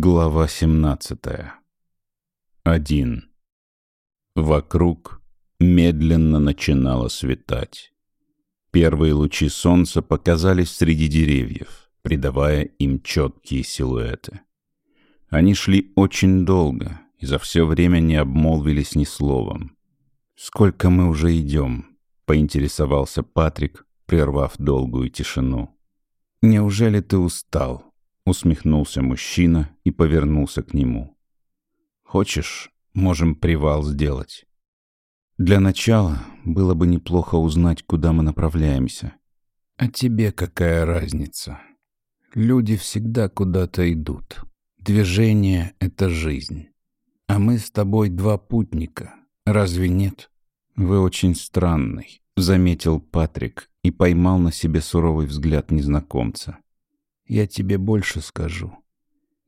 Глава 17. 1. Вокруг медленно начинало светать. Первые лучи солнца показались среди деревьев, придавая им четкие силуэты. Они шли очень долго и за все время не обмолвились ни словом. «Сколько мы уже идем?» — поинтересовался Патрик, прервав долгую тишину. «Неужели ты устал?» Усмехнулся мужчина и повернулся к нему. «Хочешь, можем привал сделать?» «Для начала было бы неплохо узнать, куда мы направляемся». «А тебе какая разница? Люди всегда куда-то идут. Движение — это жизнь. А мы с тобой два путника. Разве нет?» «Вы очень странный», — заметил Патрик и поймал на себе суровый взгляд незнакомца. Я тебе больше скажу.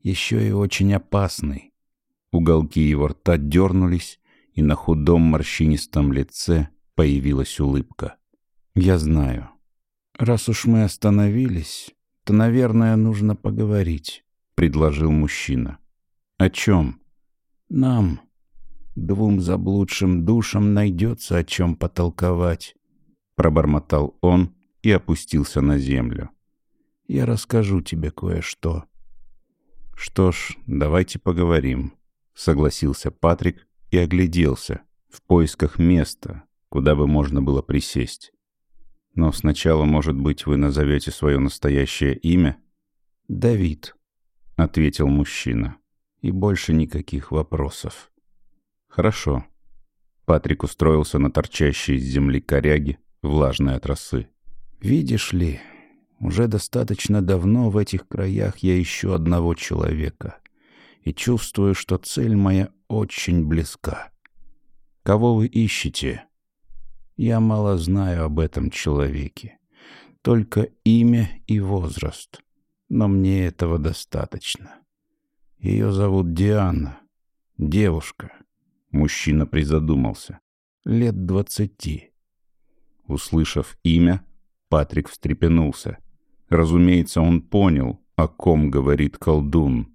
Еще и очень опасный. Уголки его рта дернулись, и на худом морщинистом лице появилась улыбка. «Я знаю. Раз уж мы остановились, то, наверное, нужно поговорить», — предложил мужчина. «О чем?» «Нам, двум заблудшим душам, найдется о чем потолковать», — пробормотал он и опустился на землю я расскажу тебе кое-что». «Что ж, давайте поговорим», — согласился Патрик и огляделся в поисках места, куда бы можно было присесть. «Но сначала, может быть, вы назовете свое настоящее имя?» «Давид», — ответил мужчина, — «и больше никаких вопросов». «Хорошо». Патрик устроился на торчащей из земли коряги, влажной от росы. «Видишь ли, уже достаточно давно в этих краях я ищу одного человека и чувствую, что цель моя очень близка. Кого вы ищете? Я мало знаю об этом человеке. Только имя и возраст. Но мне этого достаточно. Ее зовут Диана. Девушка. Мужчина призадумался. Лет двадцати. Услышав имя, Патрик встрепенулся — Разумеется, он понял, о ком говорит колдун.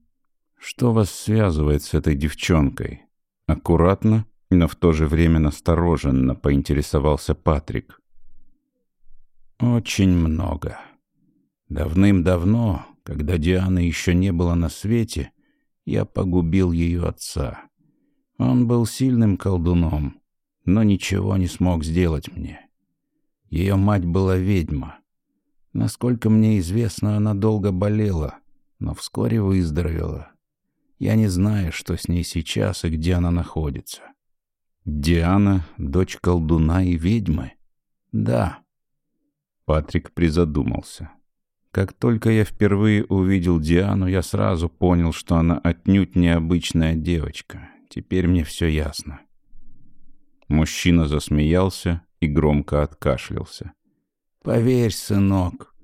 «Что вас связывает с этой девчонкой?» Аккуратно, но в то же время настороженно поинтересовался Патрик. «Очень много. Давным-давно, когда Дианы еще не было на свете, я погубил ее отца. Он был сильным колдуном, но ничего не смог сделать мне. Ее мать была ведьма». Насколько мне известно, она долго болела, но вскоре выздоровела. Я не знаю, что с ней сейчас и где она находится. Диана — дочь колдуна и ведьмы? Да. Патрик призадумался. Как только я впервые увидел Диану, я сразу понял, что она отнюдь необычная девочка. Теперь мне все ясно. Мужчина засмеялся и громко откашлялся. Поверь, сынок,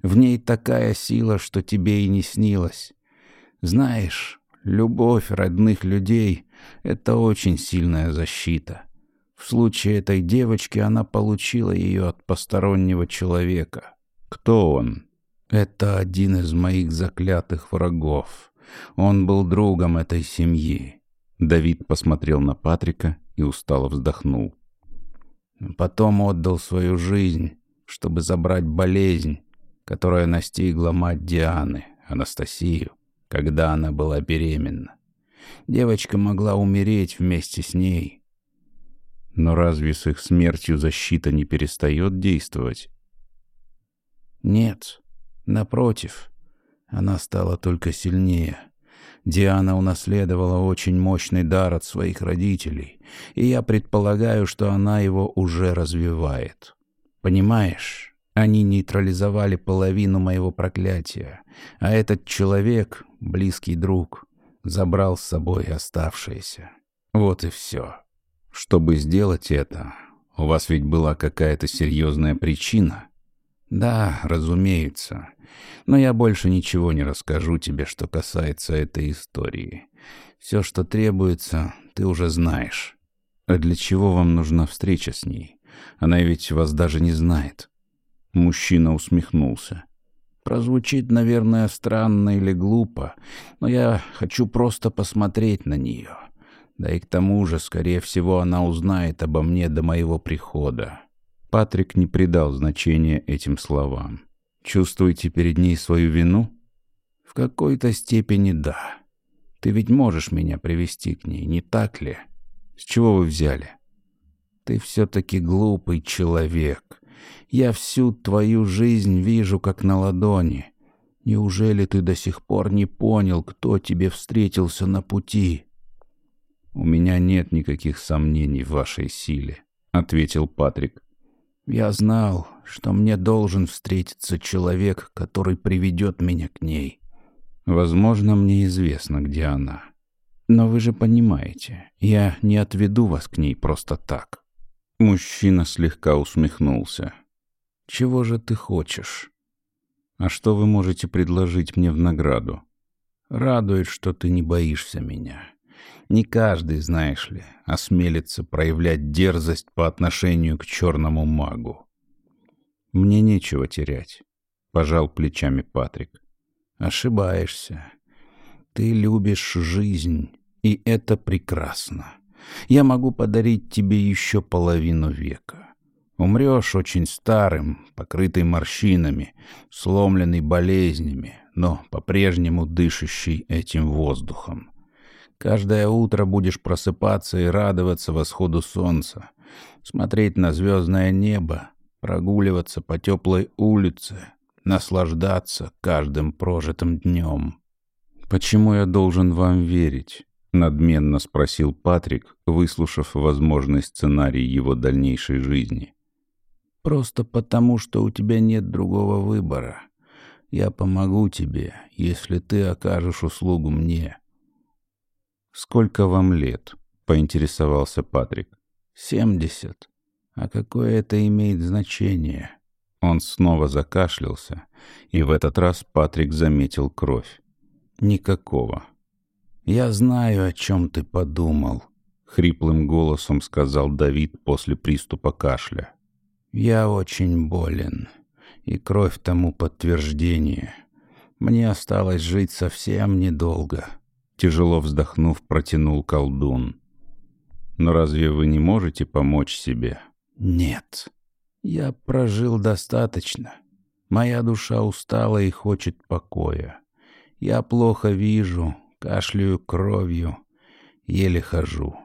в ней такая сила, что тебе и не снилось. Знаешь, любовь родных людей — это очень сильная защита. В случае этой девочки она получила ее от постороннего человека. Кто он? Это один из моих заклятых врагов. Он был другом этой семьи. Давид посмотрел на Патрика и устало вздохнул. Потом отдал свою жизнь чтобы забрать болезнь, которая настигла мать Дианы, Анастасию, когда она была беременна. Девочка могла умереть вместе с ней. Но разве с их смертью защита не перестает действовать? Нет, напротив, она стала только сильнее. Диана унаследовала очень мощный дар от своих родителей, и я предполагаю, что она его уже развивает. Понимаешь, они нейтрализовали половину моего проклятия, а этот человек, близкий друг, забрал с собой оставшееся. Вот и все. Чтобы сделать это, у вас ведь была какая-то серьезная причина? Да, разумеется. Но я больше ничего не расскажу тебе, что касается этой истории. Все, что требуется, ты уже знаешь. А для чего вам нужна встреча с ней? Она ведь вас даже не знает. Мужчина усмехнулся. Прозвучит, наверное, странно или глупо, но я хочу просто посмотреть на нее. Да и к тому же, скорее всего, она узнает обо мне до моего прихода. Патрик не придал значения этим словам. «Чувствуете перед ней свою вину?» «В какой-то степени да. Ты ведь можешь меня привести к ней, не так ли?» «С чего вы взяли?» «Ты все-таки глупый человек. Я всю твою жизнь вижу как на ладони. Неужели ты до сих пор не понял, кто тебе встретился на пути?» «У меня нет никаких сомнений в вашей силе», — ответил Патрик. «Я знал, что мне должен встретиться человек, который приведет меня к ней. Возможно, мне известно, где она. Но вы же понимаете, я не отведу вас к ней просто так». Мужчина слегка усмехнулся. «Чего же ты хочешь?» «А что вы можете предложить мне в награду?» «Радует, что ты не боишься меня. Не каждый, знаешь ли, осмелится проявлять дерзость по отношению к черному магу. «Мне нечего терять», — пожал плечами Патрик. «Ошибаешься. Ты любишь жизнь, и это прекрасно. Я могу подарить тебе еще половину века. Умрешь очень старым, покрытый морщинами, сломленный болезнями, но по-прежнему дышащий этим воздухом. Каждое утро будешь просыпаться и радоваться восходу солнца, смотреть на звездное небо, прогуливаться по теплой улице, наслаждаться каждым прожитым днем. «Почему я должен вам верить?» — надменно спросил Патрик, выслушав возможный сценарий его дальнейшей жизни. «Просто потому, что у тебя нет другого выбора. Я помогу тебе, если ты окажешь услугу мне». «Сколько вам лет?» — поинтересовался Патрик. «Семьдесят. А какое это имеет значение?» Он снова закашлялся, и в этот раз Патрик заметил кровь. «Никакого». «Я знаю, о чем ты подумал», — хриплым голосом сказал Давид после приступа кашля. «Я очень болен, и кровь тому подтверждение. Мне осталось жить совсем недолго». Тяжело вздохнув, протянул колдун. «Но разве вы не можете помочь себе?» «Нет. Я прожил достаточно. Моя душа устала и хочет покоя. Я плохо вижу, кашляю кровью, еле хожу.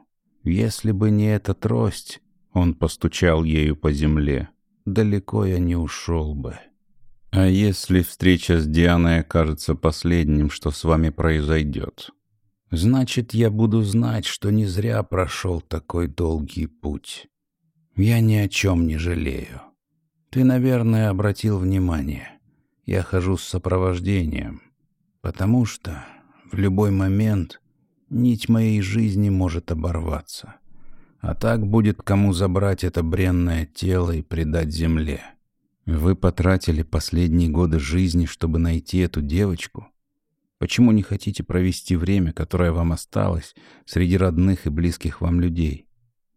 Если бы не эта трость, он постучал ею по земле, далеко я не ушел бы». «А если встреча с Дианой окажется последним, что с вами произойдет?» Значит, я буду знать, что не зря прошел такой долгий путь. Я ни о чем не жалею. Ты, наверное, обратил внимание. Я хожу с сопровождением, потому что в любой момент нить моей жизни может оборваться. А так будет кому забрать это бренное тело и предать земле. Вы потратили последние годы жизни, чтобы найти эту девочку — Почему не хотите провести время, которое вам осталось, среди родных и близких вам людей?»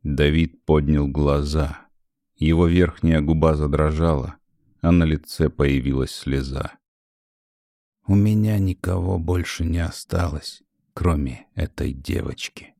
Давид поднял глаза. Его верхняя губа задрожала, а на лице появилась слеза. «У меня никого больше не осталось, кроме этой девочки».